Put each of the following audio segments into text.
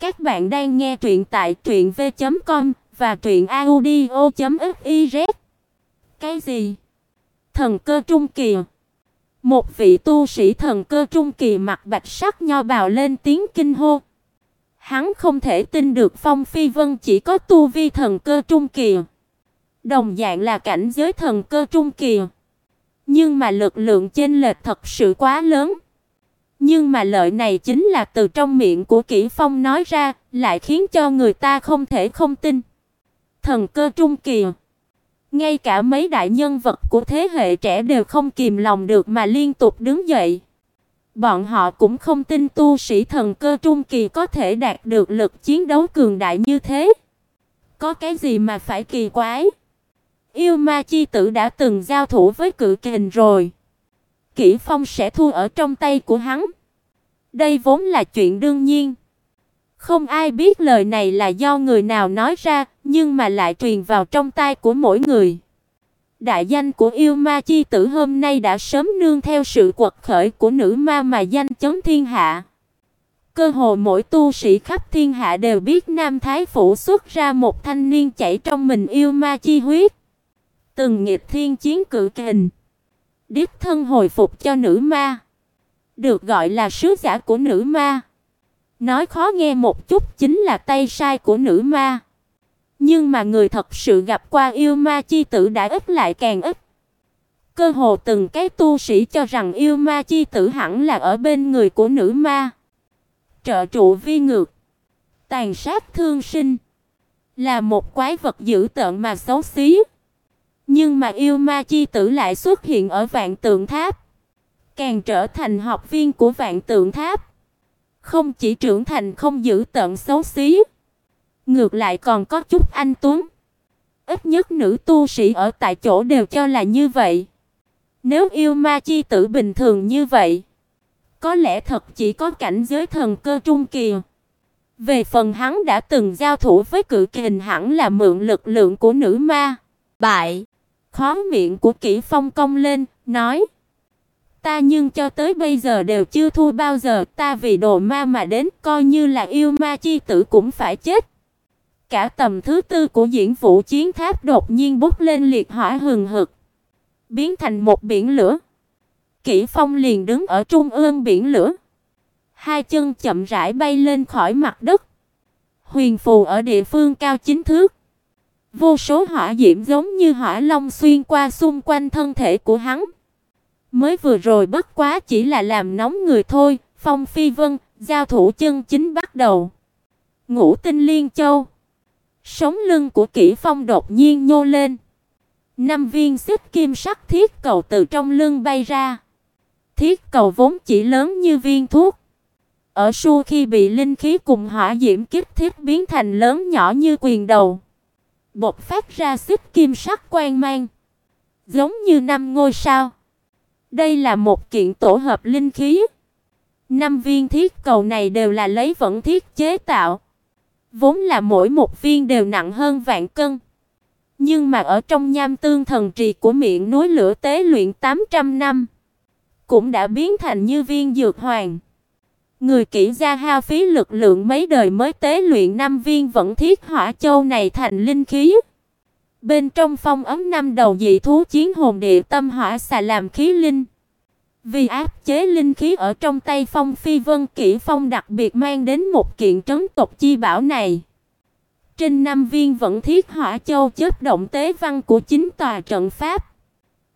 Các bạn đang nghe truyện tại truyệnv.com và truyệnaudio.fiz. Cái gì? Thần cơ trung kỳ. Một vị tu sĩ thần cơ trung kỳ mặc bạch sắc nho bào lên tiếng kinh hô. Hắn không thể tin được Phong Phi Vân chỉ có tu vi thần cơ trung kỳ. Đồng dạng là cảnh giới thần cơ trung kỳ. Nhưng mà lực lượng chênh lệch thật sự quá lớn. Nhưng mà lợi này chính là từ trong miệng của Kỷ Phong nói ra, lại khiến cho người ta không thể không tin. Thần cơ trung kỳ. Ngay cả mấy đại nhân vật của thế hệ trẻ đều không kìm lòng được mà liên tục đứng dậy. Bọn họ cũng không tin tu sĩ thần cơ trung kỳ có thể đạt được lực chiến đấu cường đại như thế. Có cái gì mà phải kỳ quái? Yêu ma chi tử đã từng giao thủ với cự kình rồi. Kỷ Phong sẽ thua ở trong tay của hắn. Đây vốn là chuyện đương nhiên. Không ai biết lời này là do người nào nói ra, nhưng mà lại truyền vào trong tai của mỗi người. Đại danh của yêu ma chi tử hôm nay đã sớm nương theo sự quật khởi của nữ ma mà danh chấn thiên hạ. Cơ hồ mỗi tu sĩ khắp thiên hạ đều biết Nam Thái phủ xuất ra một thanh niên chảy trong mình yêu ma chi huyết. Từng nghịch thiên chiến cự kình, đích thân hồi phục cho nữ ma, được gọi là sứ giả của nữ ma. Nói khó nghe một chút chính là tay sai của nữ ma. Nhưng mà người thật sự gặp qua yêu ma chi tử đã ít lại càng ít. Cơ hồ từng cái tu sĩ cho rằng yêu ma chi tử hẳn là ở bên người của nữ ma. Trợ trụ vi ngược, tàn sát thương sinh, là một quái vật dữ tợn mà xấu xí. Nhưng mà yêu ma chi tử lại xuất hiện ở Vạn Tượng Tháp, càng trở thành học viên của Vạn Tượng Tháp. Không chỉ trưởng thành không giữ tận xấu xí, ngược lại còn có chút anh tuấn. Ít nhất nữ tu sĩ ở tại chỗ đều cho là như vậy. Nếu yêu ma chi tử bình thường như vậy, có lẽ thật chỉ có cảnh giới thần cơ trung kỳ. Về phần hắn đã từng giao thủ với cự kình hẳn là mượn lực lượng của nữ ma. Bại. Khóe miệng của Kỷ Phong cong lên, nói: Ta nhưng cho tới bây giờ đều chưa thua bao giờ, ta vì đồ ma mà đến, coi như là yêu ma chi tử cũng phải chết. Cả tầm thứ tư của diễn vũ chiến tháp đột nhiên bốc lên liệt hỏa hừng hực, biến thành một biển lửa. Kỷ Phong liền đứng ở trung ương biển lửa, hai chân chậm rãi bay lên khỏi mặt đất. Huyền phù ở địa phương cao chính thước. Vô số hỏa diễm giống như hỏa long xuyên qua xung quanh thân thể của hắn. Mới vừa rồi bất quá chỉ là làm nóng người thôi, Phong Phi Vân, giao thủ chân chính bắt đầu. Ngũ Tinh Liên Châu. Sống lưng của Kỷ Phong đột nhiên nhô lên. Năm viên xích kim sắc thiết cầu từ trong lưng bay ra. Thiết cầu vốn chỉ lớn như viên thuốc. Ở su khi bị linh khí cùng hỏa diễm kích thiết biến thành lớn nhỏ như quyền đầu. Bộc phát ra xích kim sắc quang mang. Giống như năm ngôi sao. Đây là một kiện tổ hợp linh khí. Năm viên thiết cầu này đều là lấy vận thiết chế tạo. Vốn là mỗi một viên đều nặng hơn vạn cân. Nhưng mà ở trong nham tương thần trì của miệng núi lửa tế luyện 800 năm, cũng đã biến thành như viên dược hoàng. Người kỹ gia hao phí lực lượng mấy đời mới tế luyện năm viên vận thiết hỏa châu này thành linh khí. Bên trong phong ấm năm đầu dị thú chiến hồn địa tâm hỏa xà làm khí linh. Vì áp chế linh khí ở trong tay Phong Phi Vân Kỷ Phong đặc biệt mang đến một kiện trấn tộc chi bảo này. Trên năm viên vận thiết hỏa châu chớp động tế văn của chính tòa trận pháp,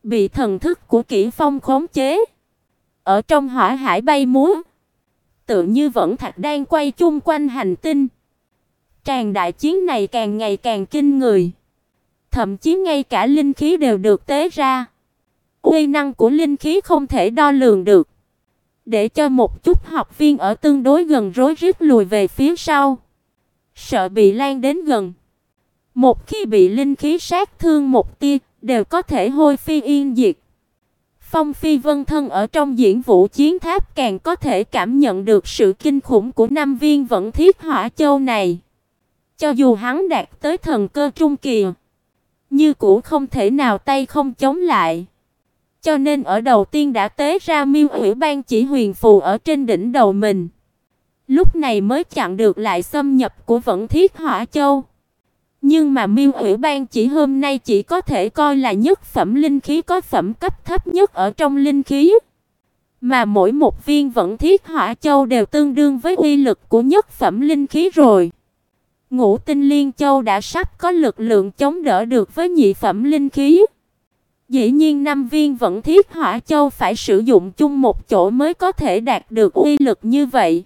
bị thần thức của Kỷ Phong khống chế. Ở trong hỏa hải bay múa, tự như vẫn thạch đang quay chung quanh hành tinh. Tràng đại chiến này càng ngày càng kinh người. Thậm chí ngay cả linh khí đều được tế ra. Uy năng của linh khí không thể đo lường được. Để cho một chút học viên ở tương đối gần rối rít lùi về phía sau, sợ bị lan đến gần. Một khi bị linh khí sát thương một tia, đều có thể hôi phi yên diệt. Phong Phi Vân thân ở trong diễn vũ chiến tháp càng có thể cảm nhận được sự kinh khủng của năm viên vận thiết hỏa châu này. Cho dù hắn đạt tới thần cơ trung kỳ, như cũ không thể nào tay không chống lại. Cho nên ở đầu tiên đã tế ra Miêu hủy ban chỉ huyền phù ở trên đỉnh đầu mình. lúc này mới chặn được lại xâm nhập của Vận Thiết Hỏa Châu. Nhưng mà Miêu Ủy ban chỉ hôm nay chỉ có thể coi là nhất phẩm linh khí có phẩm cấp thấp nhất ở trong linh khí. Mà mỗi một viên Vận Thiết Hỏa Châu đều tương đương với uy lực của nhất phẩm linh khí rồi. Ngũ Tinh Liên Châu đã sắp có lực lượng chống đỡ được với nhị phẩm linh khí. Dĩ nhiên năm viên Vận Thiết Hỏa Châu phải sử dụng chung một chỗ mới có thể đạt được uy lực như vậy.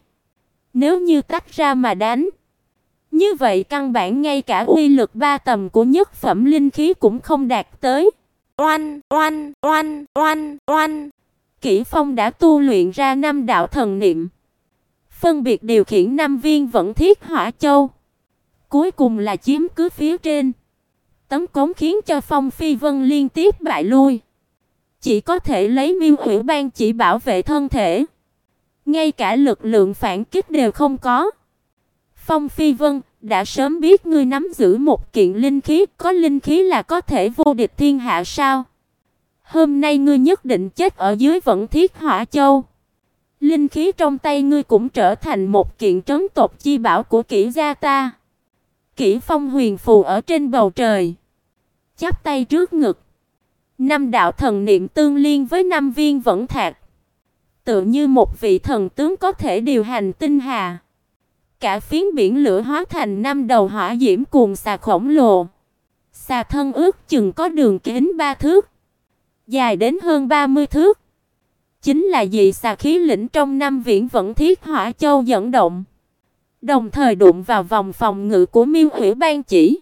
Nếu như tách ra mà đánh, như vậy căn bản ngay cả uy lực ba tầm của nhất phẩm linh khí cũng không đạt tới. Oanh, oanh, oanh, oanh, oanh. Kỷ Phong đã tu luyện ra năm đạo thần niệm, phân biệt điều khiển năm viên vận thiết hỏa châu, cuối cùng là chiếm cứ phía trên. Tấn công khiến cho Phong Phi Vân liên tiếp bại lui, chỉ có thể lấy Miêu Hủy Ban chỉ bảo vệ thân thể, ngay cả lực lượng phản kích đều không có. Phong Phi Vân, đã sớm biết ngươi nắm giữ một kiện linh khí, có linh khí là có thể vô địch thiên hạ sao? Hôm nay ngươi nhất định chết ở dưới vận thiết hỏa châu. Linh khí trong tay ngươi cũng trở thành một kiện trấn tộc chi bảo của kỹ gia ta. Kỷ Phong huyền phù ở trên bầu trời, chắp tay trước ngực. Năm đạo thần niệm tương liên với năm viên vẫn thạc, tựa như một vị thần tướng có thể điều hành tinh hà. Cả phiến biển lửa hóa thành năm đầu hỏa diễm cuồng xà khổng lồ. Xà thân ước chừng có đường kính ba thước, dài đến hơn 30 thước. Chính là dị xà khí lĩnh trong năm viễn vẫn thiết hỏa châu dẫn động, đồng thời đụng vào vòng phòng ngự của Miêu Hủy Ban chỉ.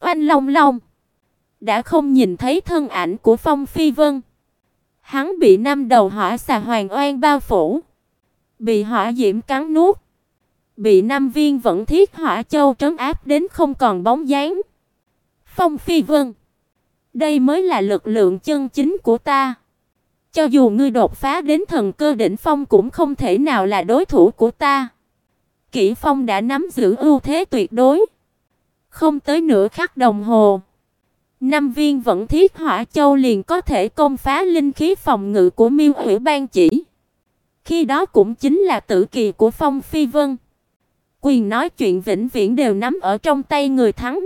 Oanh Long Long đã không nhìn thấy thân ảnh của Phong Phi Vân. Hắn bị năm đầu hỏa xà hoàng oan bao phủ, bị hỏa diễm cắn nuốt bị năm viên vận thiết hỏa châu trấn áp đến không còn bóng dáng. Phong Phi Vân, đây mới là lực lượng chân chính của ta. Cho dù ngươi đột phá đến thần cơ đỉnh phong cũng không thể nào là đối thủ của ta. Kỷ Phong đã nắm giữ ưu thế tuyệt đối. Không tới nửa khắc đồng hồ, năm viên vận thiết hỏa châu liền có thể công phá linh khí phòng ngự của Miêu Hủy Ban chỉ. Khi đó cũng chính là tử kỳ của Phong Phi Vân quyền nói chuyện vĩnh viễn đều nắm ở trong tay người thắng.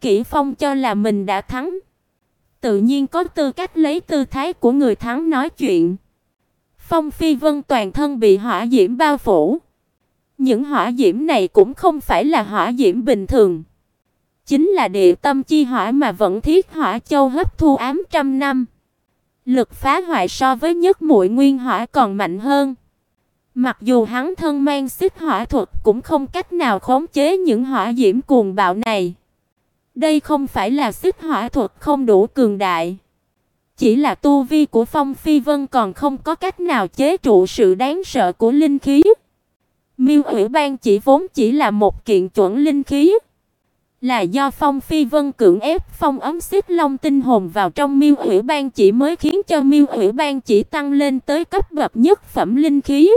Kỷ Phong cho là mình đã thắng, tự nhiên có tư cách lấy tư thái của người thắng nói chuyện. Phong Phi Vân toàn thân bị hỏa diễm bao phủ. Những hỏa diễm này cũng không phải là hỏa diễm bình thường, chính là địa tâm chi hỏa mà vẫn thiết hỏa châu hấp thu ám trăm năm. Lực phá hoại so với nhất muội nguyên hỏa còn mạnh hơn. Mặc dù hắn thân mang xích hỏa thuật cũng không cách nào khống chế những hỏa diễm cuồng bạo này. Đây không phải là xích hỏa thuật không đủ cường đại, chỉ là tu vi của Phong Phi Vân còn không có cách nào chế trụ sự đáng sợ của linh khí. Miêu Hủy Ban chỉ vốn chỉ là một kiện chuẩn linh khí, là do Phong Phi Vân cưỡng ép phong ấm xích long tinh hồn vào trong Miêu Hủy Ban chỉ mới khiến cho Miêu Hủy Ban chỉ tăng lên tới cấp bậc nhất phẩm linh khí.